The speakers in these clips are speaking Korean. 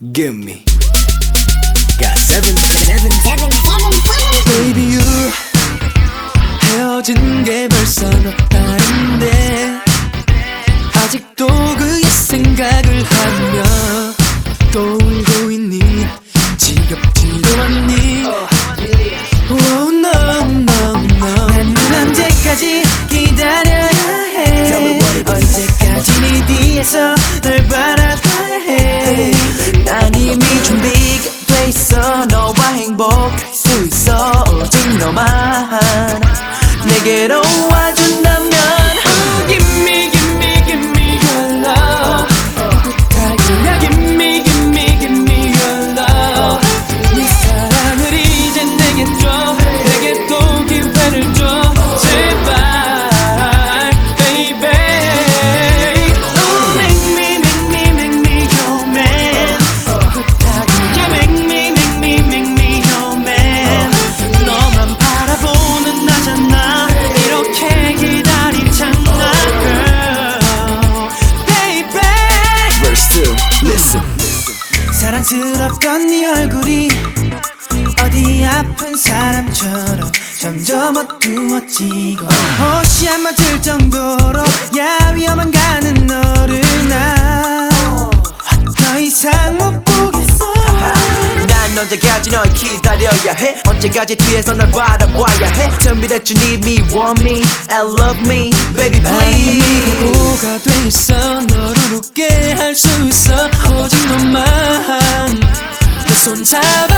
Give me. Got seven, seven, seven, seven, seven. baby you. 헤어진 게 벌써 몇 달인데 아직도 그의 생각을 하며 또 울고 있니 지겹지도 않니 Oh no no no 난 언제까지 기다려야 해 언제까지 네 뒤에서 널 바라 내게 사랑스럽던 네 얼굴이 어디 아픈 사람처럼 점점 어두워지고 옷이 안 맞을 정도로 야 위험한 가는 너를 나더 이상 못 보겠어. 난 언제까지 널 기다려야 해? 언제까지 뒤에서 널 바라봐야 해? Tell me that you need me, want me, and love me Baby please. 보가 돼 있어? 너를 웃게 할 수 있어? 오직 너만 내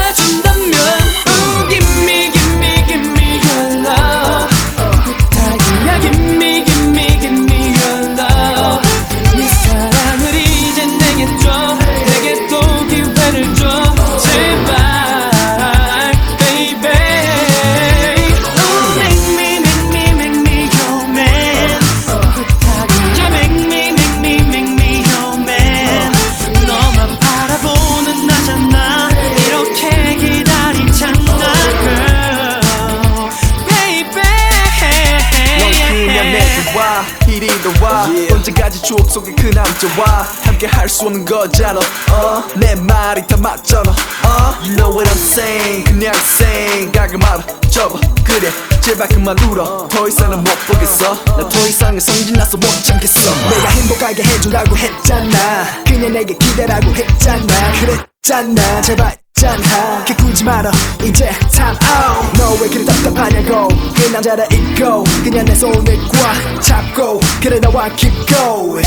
추억 속에 그 남자와 함께 할 수 없는 거잖아. 어? 내 말이 다 맞잖아. 어? You know what I'm saying. 그냥 생각을 말아 접어. 그래 제발 그만 울어. 더 이상은 못 보겠어. 나 더 이상은 성질나서 못 참겠어. 내가 행복하게 해주라고 했잖아. 그냥 내게 기대라고 했잖아. 그랬잖아. 제발 잖아. 기꾸지 마라. 이제 time out. 너왜 그리 답답하냐고. 그 남자를 잊고 그냥 내 손을 꽉 잡고 그래 나와 keep going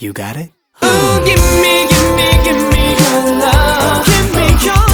You got it? Oh, give me, give me, give me your love. Give me your